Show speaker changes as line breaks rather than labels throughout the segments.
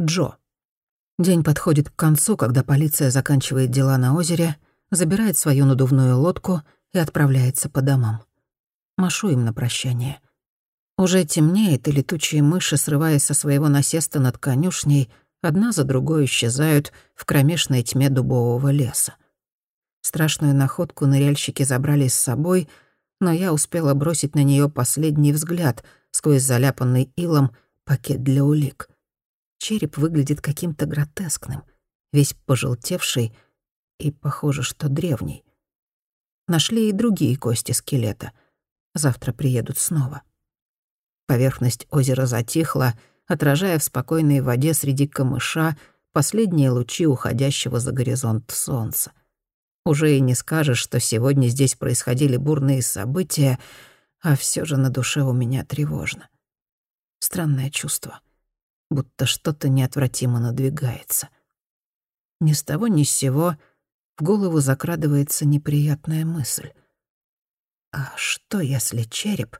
Джо. День подходит к концу, когда полиция заканчивает дела на озере, забирает свою надувную лодку и отправляется по домам. Машу им на прощание. Уже темнеет, и летучие мыши, срываясь со своего насеста над конюшней, одна за другой исчезают в кромешной тьме дубового леса. Страшную находку ныряльщики забрали с собой, но я успела бросить на нее последний взгляд сквозь заляпанный илом пакет для улик. Череп выглядит каким-то гротескным, весь пожелтевший и, похоже, что древний. Нашли и другие кости скелета. Завтра приедут снова. Поверхность озера затихла, отражая в спокойной воде среди камыша последние лучи уходящего за горизонт солнца. Уже и не скажешь, что сегодня здесь происходили бурные события, а все же на душе у меня тревожно. Странное чувство, будто что-то неотвратимо надвигается. Ни с того ни с сего в голову закрадывается неприятная мысль. А что, если череп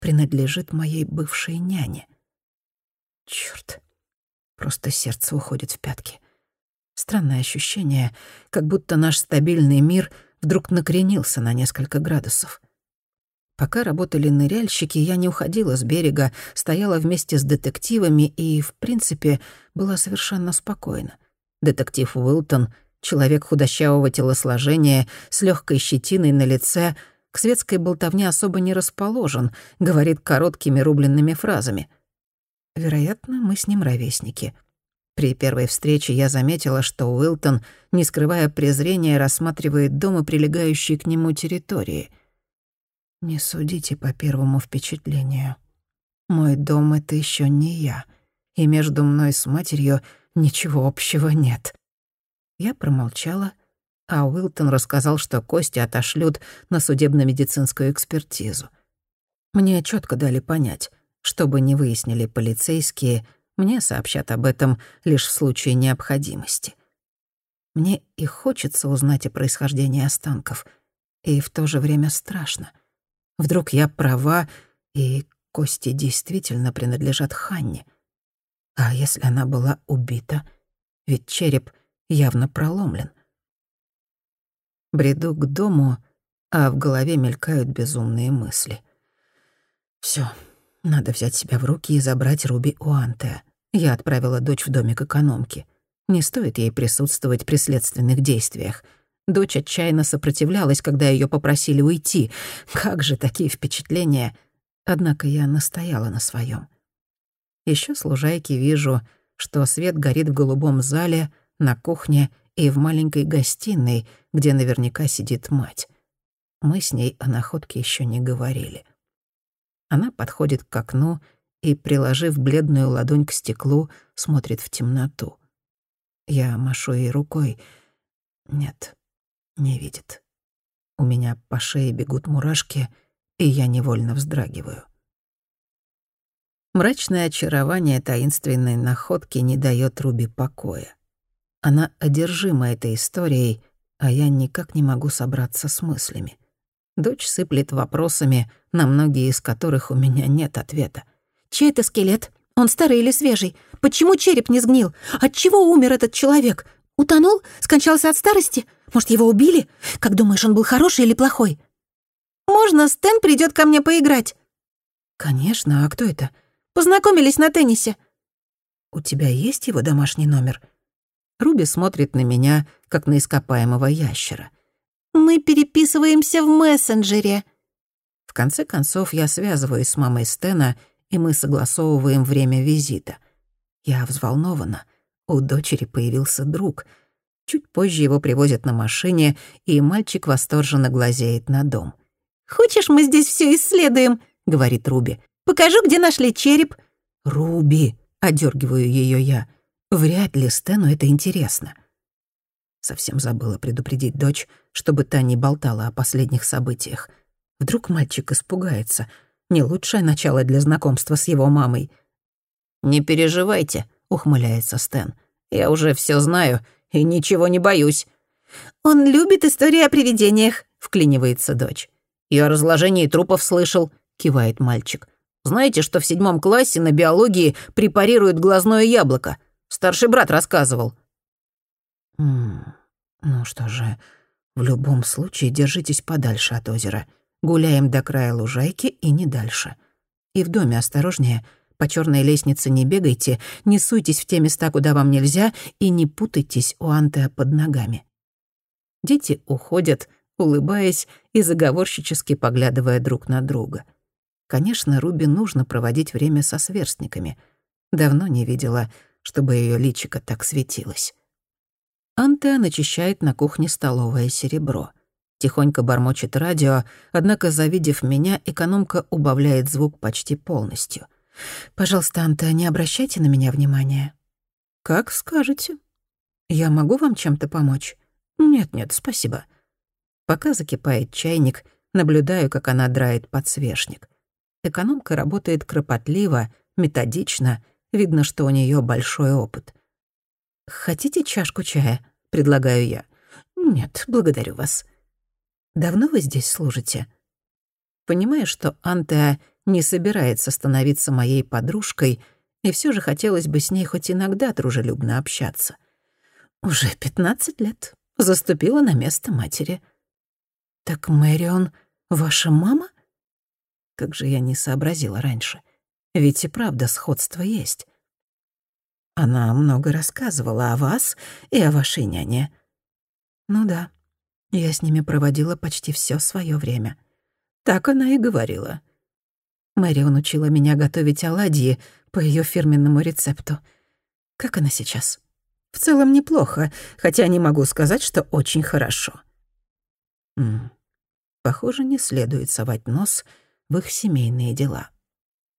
принадлежит моей бывшей няне? Чёрт, просто сердце уходит в пятки. Странное ощущение, как будто наш стабильный мир вдруг накренился на несколько градусов. Пока работали ныряльщики, я не уходила с берега, стояла вместе с детективами и, в принципе, была совершенно спокойна. Детектив Уилтон, человек худощавого телосложения, с легкой щетиной на лице, к светской болтовне особо не расположен, говорит короткими рубленными фразами. Вероятно, мы с ним ровесники — при первой встрече я заметила, что Уилтон, не скрывая презрения, рассматривает дом и прилегающие к нему территории. Не судите по первому впечатлению. Мой дом — это еще не я, и между мной с матерью ничего общего нет. Я промолчала, а Уилтон рассказал, что кости отошлют на судебно-медицинскую экспертизу. Мне четко дали понять, чтобы не выяснили полицейские — мне сообщат об этом лишь в случае необходимости. Мне и хочется узнать о происхождении останков, и в то же время страшно. Вдруг я права, и кости действительно принадлежат Ханне. А если она была убита? Ведь череп явно проломлен. Бреду к дому, а в голове мелькают безумные мысли. Все, надо взять себя в руки и забрать Руби у Антея. Я отправила дочь в домик экономки. Не стоит ей присутствовать при следственных действиях. Дочь отчаянно сопротивлялась, когда ее попросили уйти. Как же такие впечатления! Однако я настояла на своем. Еще с вижу, что свет горит в голубом зале, на кухне и в маленькой гостиной, где наверняка сидит мать. Мы с ней о находке еще не говорили. Она подходит к окну и, приложив бледную ладонь к стеклу, смотрит в темноту. Я машу ей рукой. Нет, не видит. У меня по шее бегут мурашки, и я невольно вздрагиваю. Мрачное очарование таинственной находки не дает Руби покоя. Она одержима этой историей, а я никак не могу собраться с мыслями. Дочь сыплет вопросами, на многие из которых у меня нет ответа.
Чей это скелет? Он старый или свежий? Почему череп не сгнил? От чего умер этот человек? Утонул? Скончался от старости? Может, его убили? Как думаешь, он был хороший или плохой? Можно Стэн придет ко мне поиграть?
Конечно, а кто это?
Познакомились на теннисе.
У тебя есть его домашний номер? Руби смотрит на меня, как на ископаемого ящера.
Мы переписываемся в мессенджере.
В конце концов, я связываюсь с мамой Стена и мы согласовываем время визита. Я взволнована. У дочери появился друг. Чуть позже его привозят на машине, и мальчик восторженно глазеет на дом.
«Хочешь, мы здесь все исследуем?» — говорит Руби. «Покажу, где нашли череп».
«Руби!» — одергиваю ее я. «Вряд ли Стэну это интересно». Совсем забыла предупредить дочь, чтобы та не болтала о последних событиях. Вдруг мальчик испугается — не лучшее начало для знакомства с его мамой.
«Не переживайте», — ухмыляется Стэн. «Я уже все знаю и ничего не боюсь».
«Он любит истории о привидениях», — вклинивается дочь.
«И о разложении трупов слышал», — кивает мальчик. «Знаете, что в седьмом классе на биологии препарируют глазное яблоко? Старший брат рассказывал».
М -м, ну что же, в любом случае держитесь подальше от озера. Гуляем до края лужайки и не дальше. И в доме осторожнее, по черной лестнице не бегайте, не суйтесь в те места, куда вам нельзя, и не путайтесь у Антеа под ногами. Дети уходят, улыбаясь и заговорщически поглядывая друг на друга. Конечно, Руби нужно проводить время со сверстниками. Давно не видела, чтобы ее личико так светилось. Антеа начищает на кухне столовое серебро. Тихонько бормочет радио, однако, завидев меня, экономка убавляет звук почти полностью. «Пожалуйста, Антеа, не обращайте на меня внимания». «Как скажете». «Я могу вам чем-то помочь?» «Нет-нет, спасибо». Пока закипает чайник, наблюдаю, как она драет подсвечник. Экономка работает кропотливо, методично, видно, что у нее большой опыт. «Хотите чашку чая?» — предлагаю я. «Нет, благодарю вас». «Давно вы здесь служите?» Понимая, что Антеа не собирается становиться моей подружкой, и все же хотелось бы с ней хоть иногда дружелюбно общаться. «Уже пятнадцать лет. Заступила на место матери». «Так Мэрион ваша мама?» Как же я не сообразила раньше. Ведь и правда сходство есть. Она много рассказывала о вас и о вашей няне. Ну да, я с ними проводила почти все свое время. Так она и говорила. Мэрион учила меня готовить оладьи по ее фирменному рецепту. Как она сейчас? В целом неплохо, хотя не могу сказать, что очень хорошо. М -м. Похоже, не следует совать нос в их семейные дела.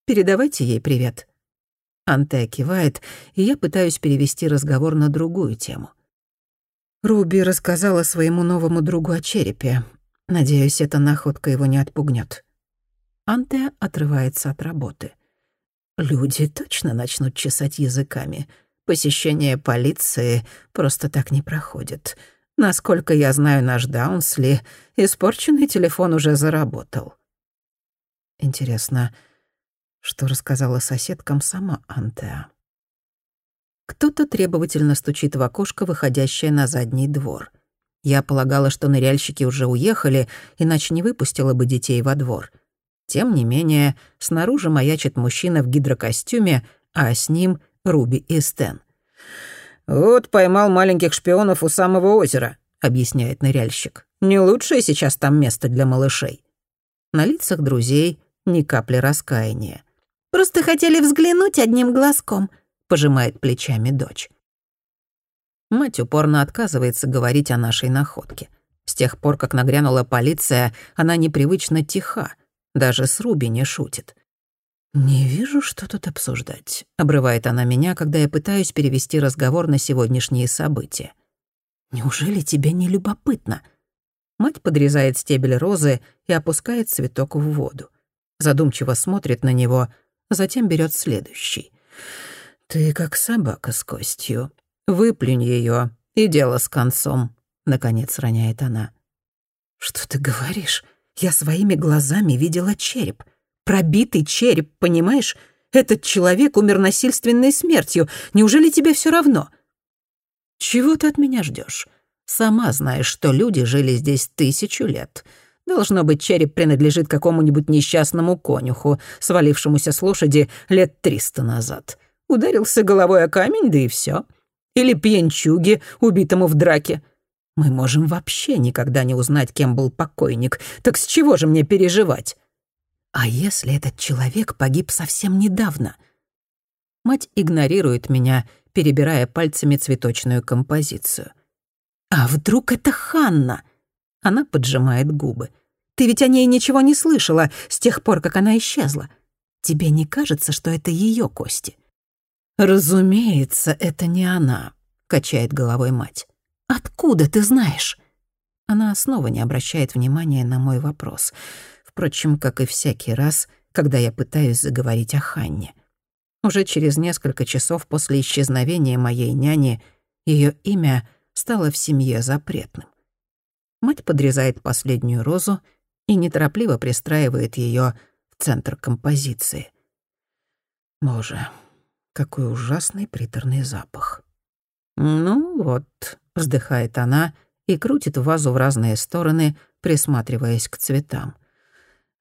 Передавайте ей привет. Антея кивает, и я пытаюсь перевести разговор на другую тему. Руби рассказала своему новому другу о черепе. Надеюсь, эта находка его не отпугнет. Антея отрывается от работы. Люди точно начнут чесать языками. Посещение полиции просто так не проходит. Насколько я знаю наш Даунсли, испорченный телефон уже заработал. Интересно, что рассказала соседкам сама Антеа. Кто-то требовательно стучит в окошко, выходящее на задний двор. Я полагала, что ныряльщики уже уехали, иначе не выпустила бы детей во двор. Тем не менее, снаружи маячит мужчина в гидрокостюме, а с ним Руби и Стэн.
«Вот поймал маленьких шпионов у самого озера», — объясняет ныряльщик. «Не лучшее сейчас там место для малышей».
На лицах друзей ни капли раскаяния.
Просто хотели взглянуть одним глазком», — пожимает плечами дочь.
Мать упорно отказывается говорить о нашей находке. С тех пор, как нагрянула полиция, она непривычно тиха, даже с Руби не шутит. «Не вижу, что тут обсуждать», — обрывает она меня, когда я пытаюсь перевести разговор на сегодняшние события. «Неужели тебе не любопытно?» Мать подрезает стебель розы и опускает цветок в воду. Задумчиво смотрит на него, затем берет следующий. «Ты как собака с костью. Выплюнь ее, и дело с концом», — наконец роняет она. «Что ты говоришь? Я своими глазами видела череп. Пробитый череп, понимаешь? Этот человек умер насильственной смертью. Неужели тебе все равно?» «Чего ты от меня ждешь? Сама знаешь, что люди жили здесь тысячу лет. Должно быть, череп принадлежит какому-нибудь несчастному конюху, свалившемуся с лошади лет триста назад. Ударился головой о камень, да и все. Или пьянчуге, убитому в драке. Мы можем вообще никогда не узнать, кем был покойник. Так с чего же мне переживать? А если этот человек погиб совсем недавно? Мать игнорирует меня, перебирая пальцами цветочную композицию. А вдруг это Ханна? Она поджимает губы. Ты ведь о ней ничего не слышала с тех пор, как она исчезла. Тебе не кажется, что это ее кости?» «Разумеется, это не она», — качает головой мать. «Откуда ты знаешь?» Она снова не обращает внимания на мой вопрос. Впрочем, как и всякий раз, когда я пытаюсь заговорить о Ханне. Уже через несколько часов после исчезновения моей няни ее имя стало в семье запретным. Мать подрезает последнюю розу и неторопливо пристраивает ее в центр композиции. Боже, Какой ужасный приторный запах. «Ну вот», — вздыхает она и крутит вазу в разные стороны, присматриваясь к цветам.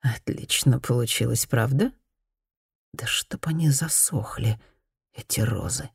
«Отлично получилось, правда?» «Да чтоб они засохли, эти розы».